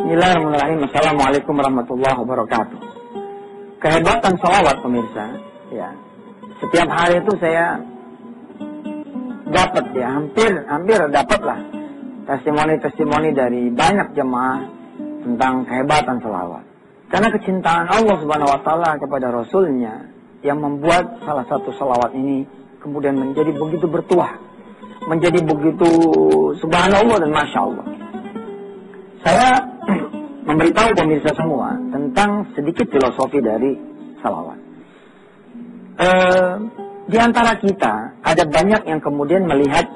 Bismillahirrahmanirrahim. Assalamualaikum warahmatullahi wabarakatuh. Kehebatan salawat pemirsa, ya. Setiap hari itu saya dapat ya, hampir hampir dapat lah testimoni-testimoni dari banyak jemaah tentang kehebatan salawat. Karena kecintaan Allah Subhanahu wa taala kepada rasulnya yang membuat salah satu salawat ini kemudian menjadi begitu bertuah, menjadi begitu subhanallah dan masya Allah. Saya memberitahu pemirsa semua tentang sedikit filosofi dari salawat. E, di antara kita ada banyak yang kemudian melihat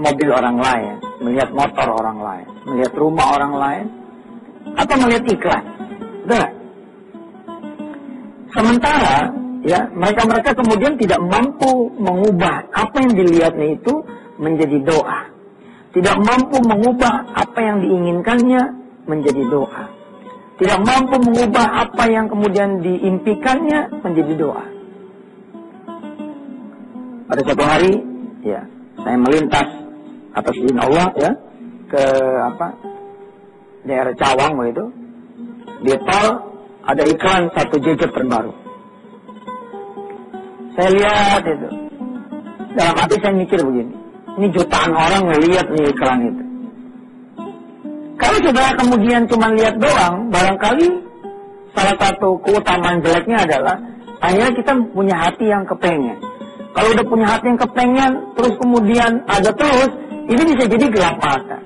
mobil orang lain, melihat motor orang lain, melihat rumah orang lain, atau melihat iklan. Betul Sementara ya mereka-mereka kemudian tidak mampu mengubah apa yang dilihatnya itu menjadi doa. Tidak mampu mengubah apa yang diinginkannya menjadi doa. Tidak mampu mengubah apa yang kemudian diimpikannya menjadi doa. Pada satu hari, ya, saya melintas atas izin Allah ya ke apa daerah Cawang begitu. Di tol ada iklan satu gadget terbaru. Saya lihat itu. Dalam hati saya mikir begini. Ini jutaan orang ngelihat nih iklan itu. Kalau saudara kemudian cuma lihat doang, barangkali salah satu keutamaan jeleknya adalah akhirnya kita punya hati yang kepengen. Kalau udah punya hati yang kepengen, terus kemudian ada terus, ini bisa jadi gelap mata.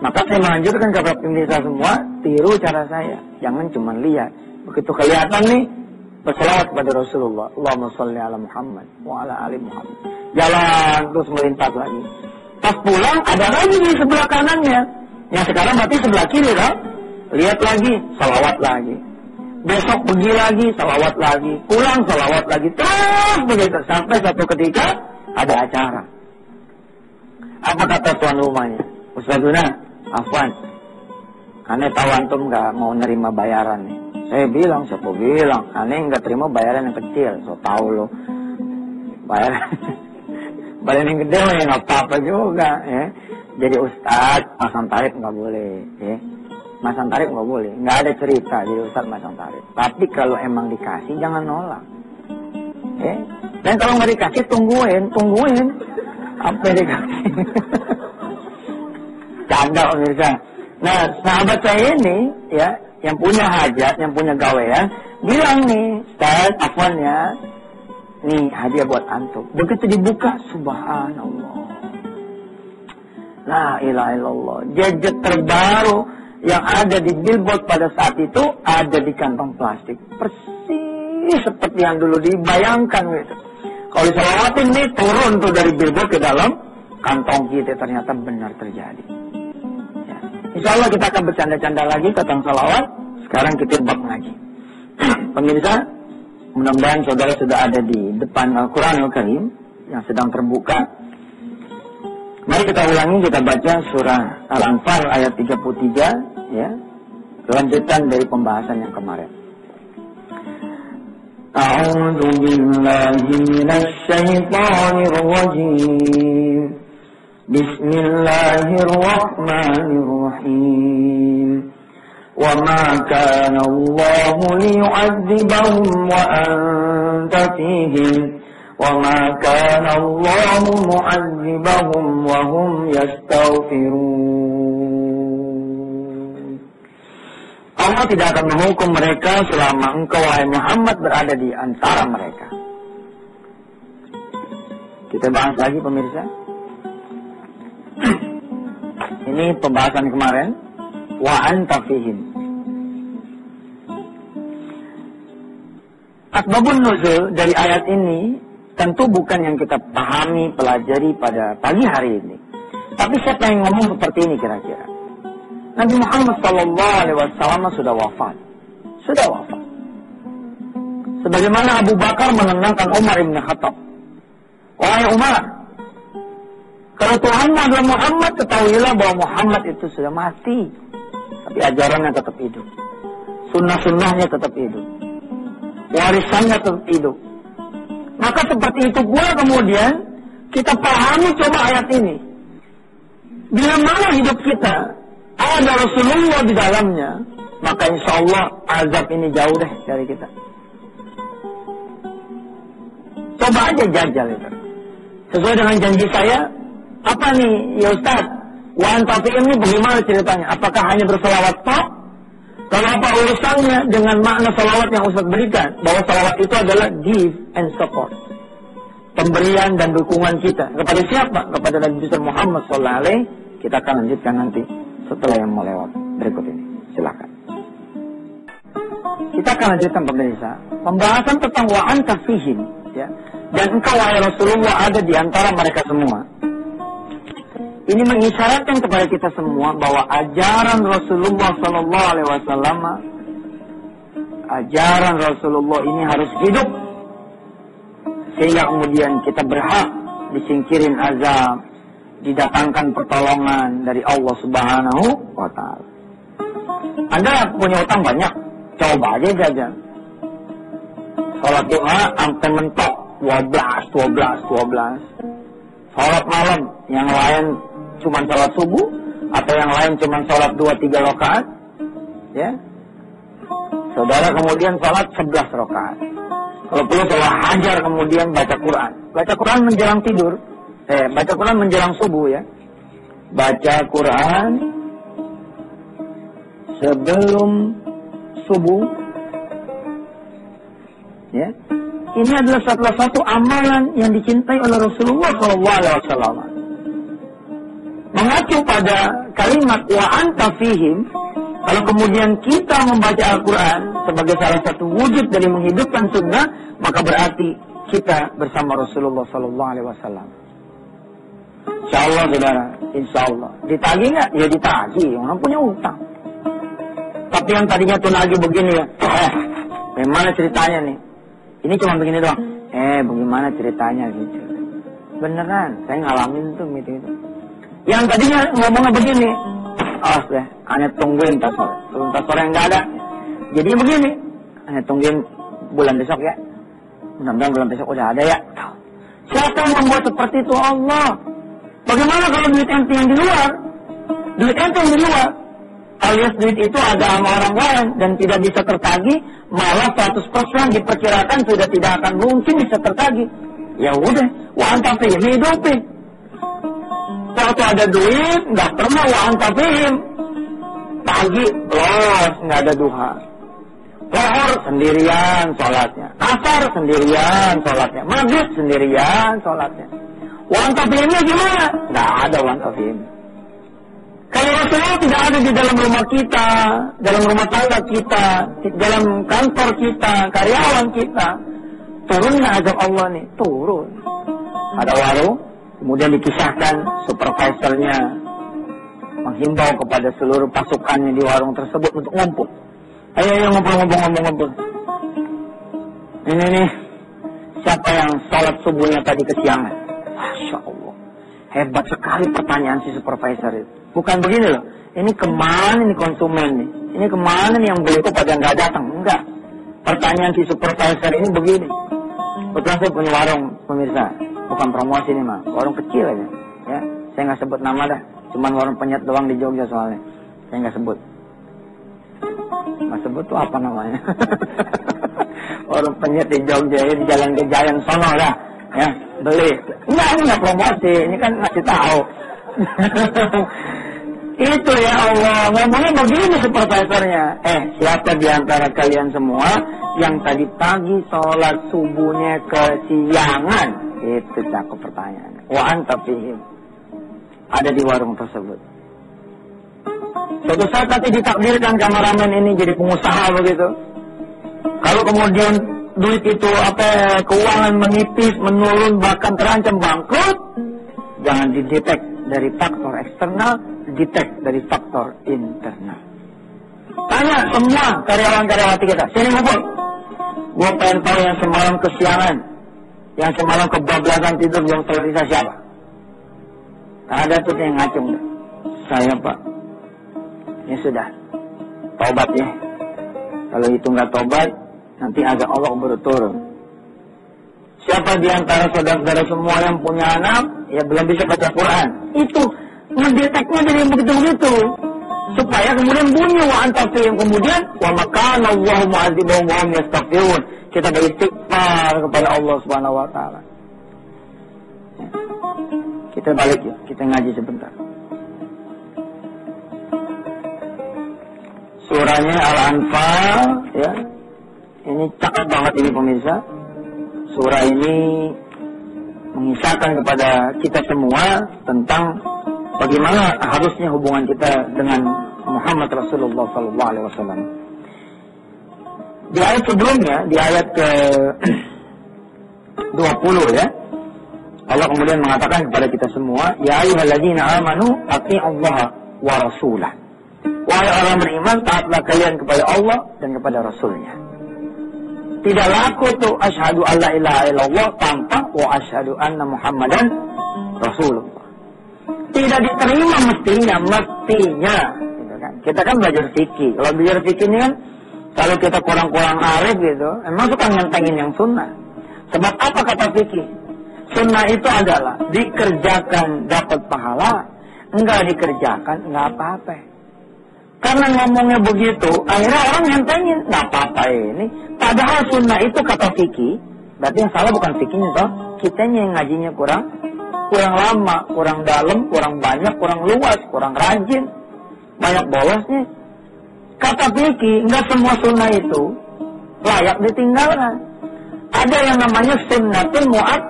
Maka saya menganjurkan kepada pemirsa semua, tiru cara saya. Jangan cuma lihat. Begitu kelihatan nih, berselawat kepada Rasulullah. Allahumma salli ala Muhammad wa ala ali Muhammad. Jalan terus melintas lagi. Pas pulang ada lagi di sebelah kanannya. Yang sekarang berarti sebelah kiri kan? Lihat lagi, salawat lagi. Besok pergi lagi, salawat lagi. Pulang, salawat lagi. Terus begitu. Sampai satu ketika ada acara. Apa kata tuan rumahnya? Ustazuna, Afwan, aneh tahu antum gak mau nerima bayaran nih. Saya bilang, siapa bilang, aneh nggak terima bayaran yang kecil. So tahu lo, bayaran, bayaran yang gede ya nggak apa-apa juga. Ya. Jadi ustad, masang tarif nggak boleh. Ya. Masang tarif nggak boleh, nggak ada cerita jadi ustad masang tarif. Tapi kalau emang dikasih jangan nolak. Ya. Dan kalau nggak dikasih tungguin, tungguin apa yang dikasih. Canda pemirsa. Nah, sahabat saya ini ya, yang punya hajat, yang punya gawean, bilang nih, Ustaz, Afwan ya, nih hadiah buat antum. Begitu dibuka, subhanallah. La ilaha illallah. Gadget terbaru yang ada di billboard pada saat itu ada di kantong plastik. Persis seperti yang dulu dibayangkan gitu. Kalau diselawatin nih turun tuh dari billboard ke dalam kantong kita ternyata benar terjadi. Ya. Insya Allah kita akan bercanda-canda lagi tentang salawat. Sekarang kita bab lagi. Pemirsa, mudah-mudahan saudara sudah ada di depan Al-Quran Al-Karim yang sedang terbuka. Mari kita ulangi, kita baca surah Al-Anfal ayat 33 ya. Kelanjutan dari pembahasan yang kemarin. أعوذ بالله من الشيطان الرجيم بسم الله الرحمن الرحيم وما كان الله ليعذبهم وأنت فيهم وما كان الله معذبهم وهم يستغفرون Allah tidak akan menghukum mereka selama engkau wahai Muhammad berada di antara mereka. Kita bahas lagi pemirsa. Ini pembahasan kemarin. Wa anta fihim. Asbabun nuzul dari ayat ini tentu bukan yang kita pahami, pelajari pada pagi hari ini. Tapi siapa yang ngomong seperti ini kira-kira? Nabi Muhammad Sallallahu Alaihi Wasallam sudah wafat, sudah wafat. Sebagaimana Abu Bakar menenangkan Umar ibn Khattab. Wahai Umar, kalau Tuhan adalah Muhammad, ketahuilah bahwa Muhammad itu sudah mati. Tapi ajarannya tetap hidup. Sunnah-sunnahnya tetap hidup. Warisannya tetap hidup. Maka seperti itu pula kemudian kita pahami coba ayat ini. Bila mana hidup kita ada Rasulullah di dalamnya, maka insya Allah azab ini jauh deh dari kita. Coba aja jajal itu. Sesuai dengan janji saya, apa nih ya Ustaz? Wan tafi'im ini bagaimana ceritanya? Apakah hanya berselawat tok? Kalau apa urusannya dengan makna salawat yang Ustaz berikan? Bahwa salawat itu adalah give and support. Pemberian dan dukungan kita. Kepada siapa? Kepada Nabi besar Muhammad SAW. Kita akan lanjutkan nanti setelah yang mau lewat berikut ini. Silakan. Kita akan lanjutkan pemirsa. Pembahasan tentang wa'an kafihim. Ya. Dan engkau wahai Rasulullah ada di antara mereka semua. Ini mengisyaratkan kepada kita semua bahwa ajaran Rasulullah Sallallahu Alaihi Wasallam, ajaran Rasulullah ini harus hidup sehingga kemudian kita berhak disingkirin azab, didatangkan pertolongan dari Allah Subhanahu wa taala. Anda punya utang banyak, coba aja jajan. Salat doa sampai mentok 12, 12, 12. Salat malam yang lain cuma sholat subuh atau yang lain cuma sholat dua tiga rakaat ya. Saudara kemudian sholat sebelas rakaat. Kalau perlu sholat hajar kemudian baca Quran. Baca Quran menjelang tidur. Eh baca Quran menjelang subuh ya. Baca Quran sebelum subuh ya. Ini adalah salah satu amalan yang dicintai oleh Rasulullah SAW mengacu pada kalimat wa anta fihim kalau kemudian kita membaca Al-Quran sebagai salah satu wujud dari menghidupkan sunnah maka berarti kita bersama Rasulullah Sallallahu Alaihi Wasallam. Insya Allah saudara, Insya Allah. Ditagi nggak? Ya ditagi. Orang punya utang. Tapi yang tadinya tuh lagi begini ya, eh, bagaimana ceritanya nih? Ini cuma begini doang. Eh, bagaimana ceritanya gitu? Beneran, saya ngalamin tuh gitu. -gitu. Yang tadinya ngomongnya begini, awas deh, hanya tungguin tas sore. Sebelum tas sore nggak ada. Jadi begini, hanya tungguin bulan besok ya. Mudah-mudahan bulan besok udah ada ya. Siapa yang membuat seperti itu Allah? Bagaimana kalau duit ente yang di luar? Duit ente yang di luar. Alias duit itu ada sama orang lain dan tidak bisa tertagi, malah 100% diperkirakan sudah tidak akan mungkin bisa tertagi. Ya udah, wah ini hidupin. Waktu ada duit, pernah wa antafihim. Pagi, los, nggak ada duha. Lohor sendirian sholatnya. Asar sendirian sholatnya. Maghrib sendirian sholatnya. Wa antafihimnya gimana? Nggak ada wa antafihim. Kalau Rasulullah tidak ada di dalam rumah kita, dalam rumah tangga kita, di dalam kantor kita, karyawan kita, turun azab Allah nih, turun. Ada warung, Kemudian dikisahkan supervisornya menghimbau kepada seluruh pasukannya di warung tersebut untuk ngumpul. Ayo, ayo ngumpul, ngumpul, ngumpul, ngumpul. Ini nih, siapa yang sholat subuhnya tadi kesiangan? Masya Allah. Hebat sekali pertanyaan si supervisor itu. Bukan begini loh. Ini ke mana nih konsumen nih? Ini ke mana nih yang beli itu pada nggak datang? Enggak. Pertanyaan si supervisor ini begini. Betul saya punya warung, pemirsa bukan promosi nih mah warung kecil aja. Ya saya nggak sebut nama dah. Cuman warung penyet doang di Jogja soalnya. Saya nggak sebut. Nggak sebut tuh apa namanya? Warung penyet di Jogja ya, di jalan ke jalan sono lah ya beli. Enggak ini nggak promosi. Ini kan ngasih tahu. Itu ya Allah. Ngomongnya begini supervisornya eh siapa di antara kalian semua yang tadi pagi sholat subuhnya kesiangan itu cakep pertanyaannya. Wa fihim. Ada di warung tersebut. Suatu saat nanti ditakdirkan kameramen ini jadi pengusaha begitu. Kalau kemudian duit itu apa keuangan menipis, menurun bahkan terancam bangkrut, jangan didetek dari faktor eksternal, didetek dari faktor internal. Tanya semua karyawan-karyawati kita, sini ngumpul. Gue pengen tahu yang semalam kesiangan, yang semalam kebablasan tidur yang tersisa siapa? Ada tuh yang ngacung. Saya pak. Ya sudah. Tobat ya. Kalau itu nggak tobat, nanti agak Allah berturun. Siapa di antara saudara-saudara semua yang punya anak, ya belum bisa baca Quran. Itu mendeteknya dari begitu-begitu. supaya kemudian bunyi wa yang kemudian wa makana Allahu mu'adzibahum wa hum yastaghfirun. Kita beristighfar kepada Allah Subhanahu wa taala. Kita balik ya, kita ngaji sebentar. Surahnya Al-Anfal ya. Ini cakep banget ini pemirsa. Surah ini mengisahkan kepada kita semua tentang bagaimana harusnya hubungan kita dengan Muhammad Rasulullah Sallallahu Alaihi Wasallam. Di ayat sebelumnya, di ayat ke 20 ya, Allah kemudian mengatakan kepada kita semua, Ya ayyuhalladzina amanu Allah wa rasulah. Wahai orang beriman, taatlah kalian kepada Allah dan kepada Rasulnya. Tidak laku tuh asyhadu alla ilaha illallah tanpa wa asyhadu anna Muhammadan Rasulullah tidak diterima mestinya, mestinya. Gitu kan. Kita kan belajar fikih. Kalau belajar fikih ini kan, kalau kita kurang-kurang arif gitu, emang suka ngentengin yang sunnah. Sebab apa kata fikih? Sunnah itu adalah dikerjakan dapat pahala, enggak dikerjakan enggak apa-apa. Karena ngomongnya begitu, akhirnya orang ngentengin, enggak apa-apa ini. Padahal sunnah itu kata fikih, berarti yang salah bukan fikihnya toh, kitanya yang ngajinya kurang kurang lama, kurang dalam, kurang banyak, kurang luas, kurang rajin, banyak bolosnya. Kata Piki, enggak semua sunnah itu layak ditinggalkan. Ada yang namanya sunnatul mu'ad,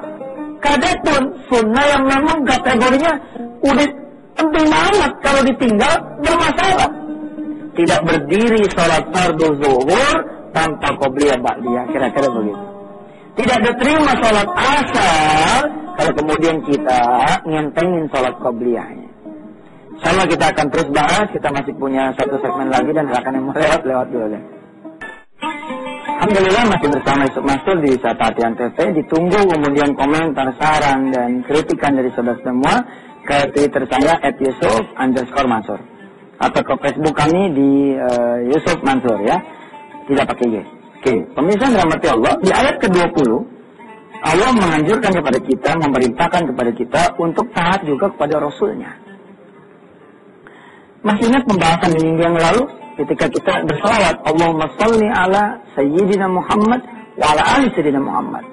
kadapun sunnah yang memang kategorinya udah penting banget kalau ditinggal bermasalah. Tidak berdiri sholat fardu zuhur tanpa qobliyah ba'diyah, kira-kira begitu. Tidak diterima sholat asar kalau kemudian kita ngentengin sholat qobliyahnya. Sama kita akan terus bahas, kita masih punya satu segmen lagi dan akan yang lewat, lewat dulu deh. Alhamdulillah masih bersama Yusuf Mansur di Satatian TV. Ditunggu kemudian komentar, saran, dan kritikan dari saudara semua ke Twitter saya at Yusuf underscore Mansur. Atau ke Facebook kami di uh, Yusuf Mansur ya. Tidak pakai Y. Oke, pemirsa dirahmati Allah, di ayat ke-20 Allah menganjurkan kepada kita, memerintahkan kepada kita untuk taat juga kepada Rasulnya. Masih ingat pembahasan di minggu yang lalu ketika kita bersalawat Allahumma salli ala Sayyidina Muhammad wa ala ali Sayyidina Muhammad.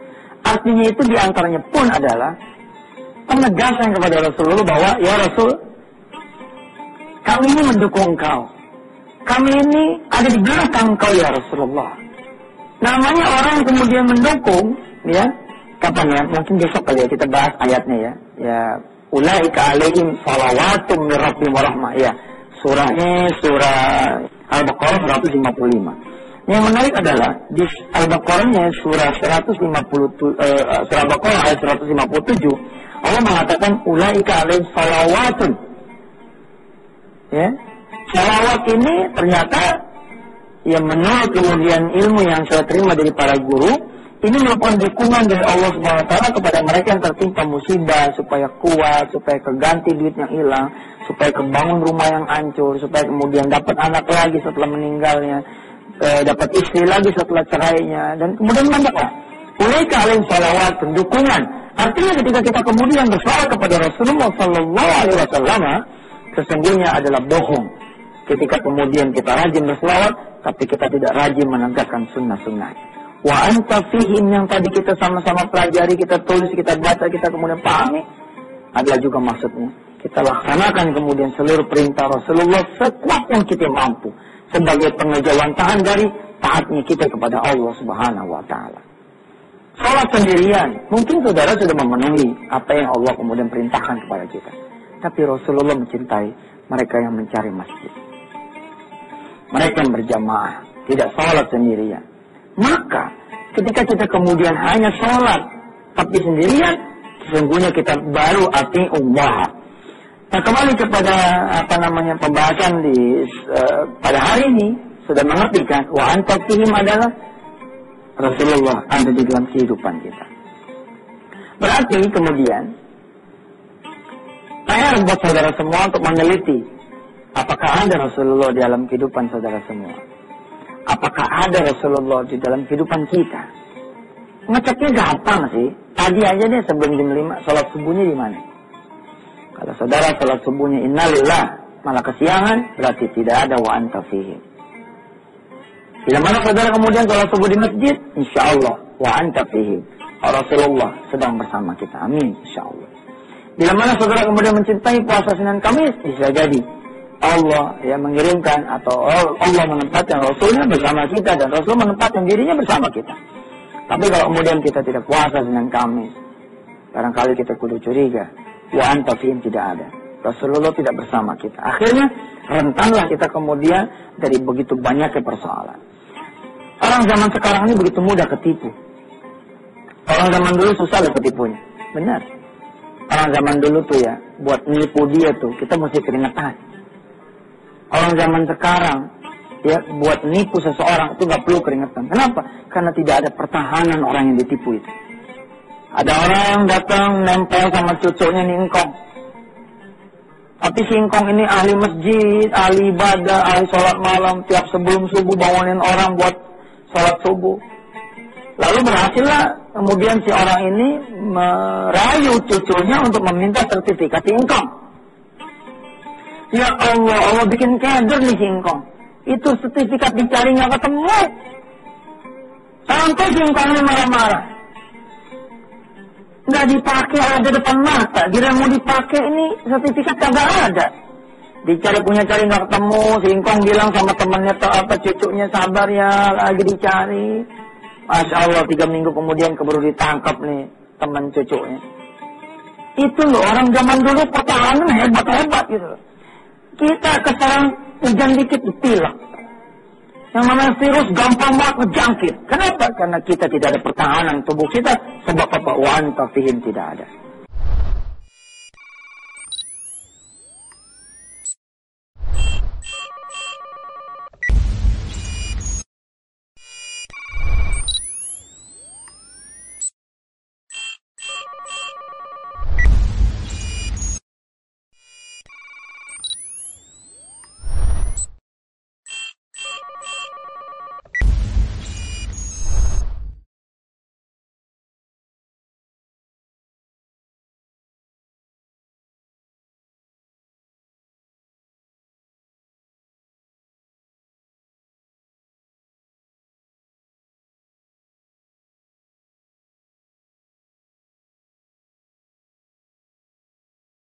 Artinya itu di antaranya pun adalah penegasan kepada Rasulullah bahwa ya Rasul kami ini mendukung kau. Kami ini ada di belakang kau ya Rasulullah. Namanya orang kemudian mendukung, ya, kapan ya? Mungkin besok kali ya kita bahas ayatnya ya. Ya ulaika alaihim salawatum min rabbihim ya. Surahnya surah Al-Baqarah 155. Yang menarik adalah di Al-Baqarahnya surah 150 uh, surah Al-Baqarah ayat 157 Allah mengatakan ulaika alaihim salawatun. Ya. Salawat ini ternyata yang menurut kemudian ilmu yang saya terima dari para guru ini merupakan dukungan dari Allah taala kepada mereka yang tertimpa musibah supaya kuat, supaya keganti duit yang hilang, supaya kebangun rumah yang hancur, supaya kemudian dapat anak lagi setelah meninggalnya, eh, dapat istri lagi setelah cerainya dan kemudian banyaklah. Mulai kalian salawat dukungan. Artinya ketika kita kemudian bersalawat kepada Rasulullah Sallallahu Alaihi Wasallam, sesungguhnya adalah bohong. Ketika kemudian kita rajin bersalawat, tapi kita tidak rajin menegakkan sunnah-sunnah. Wa anta fihim yang tadi kita sama-sama pelajari, kita tulis, kita baca, kita kemudian pahami. Adalah juga maksudnya. Kita laksanakan kemudian seluruh perintah Rasulullah sekuat yang kita mampu. Sebagai pengejawantahan dari taatnya kita kepada Allah subhanahu wa ta'ala. Salat sendirian. Mungkin saudara sudah memenuhi apa yang Allah kemudian perintahkan kepada kita. Tapi Rasulullah mencintai mereka yang mencari masjid. Mereka yang berjamaah. Tidak salat sendirian. Maka ketika kita kemudian hanya sholat tapi sendirian, sesungguhnya kita baru arti Allah. Nah kembali kepada apa namanya pembahasan di uh, pada hari ini sudah mengerti kan wa antafihim adalah Rasulullah ada di dalam kehidupan kita. Berarti kemudian saya buat saudara semua untuk meneliti apakah ada Rasulullah di dalam kehidupan saudara semua. Apakah ada Rasulullah di dalam kehidupan kita? Ngeceknya gampang sih. Tadi aja deh sebelum jam 5, sholat subuhnya di mana? Kalau saudara sholat subuhnya innalillah, malah kesiangan, berarti tidak ada wa anta fihim. Bila mana saudara kemudian kalau subuh di masjid, insya Allah wa anta fihim. Rasulullah sedang bersama kita. Amin, insya Allah. Bila mana saudara kemudian mencintai puasa Senin Kamis, bisa jadi Allah yang mengirimkan atau Allah menempatkan Rasulnya bersama kita dan Rasul menempatkan dirinya bersama kita. Tapi kalau kemudian kita tidak puasa Senin Kamis, barangkali kita kudu curiga, wa anta fihim tidak ada. Rasulullah tidak bersama kita. Akhirnya rentanlah kita kemudian dari begitu banyaknya persoalan. Orang zaman sekarang ini begitu mudah ketipu. Orang zaman dulu susah loh ketipunya. Benar. Orang zaman dulu tuh ya, buat nipu dia tuh, kita mesti keringetan. Orang zaman sekarang, ya buat nipu seseorang itu nggak perlu keringetan. Kenapa? Karena tidak ada pertahanan orang yang ditipu itu. Ada orang yang datang nempel sama cucunya nih engkong. Tapi si engkong ini ahli masjid, ahli ibadah, ahli sholat malam. Tiap sebelum subuh bangunin orang buat sholat subuh. Lalu berhasillah kemudian si orang ini merayu cucunya untuk meminta sertifikat singkong. Ya Allah, Allah bikin keder nih singkong. Itu sertifikat dicari nggak ketemu. Sampai singkongnya marah-marah. Nggak dipakai ada depan mata. Dia mau dipakai ini sertifikat kagak ada. Dicari punya cari nggak ketemu. Singkong bilang sama temannya apa cucunya sabar ya lagi dicari. Masya Allah tiga minggu kemudian keburu ditangkap nih teman cucunya. Itu loh orang zaman dulu pertahanan hebat-hebat gitu Kita sekarang hujan dikit dipilak. Yang namanya virus gampang banget ngejangkit. Kenapa? Karena kita tidak ada pertahanan tubuh kita. Sebab apa? Wanta fihim tidak ada.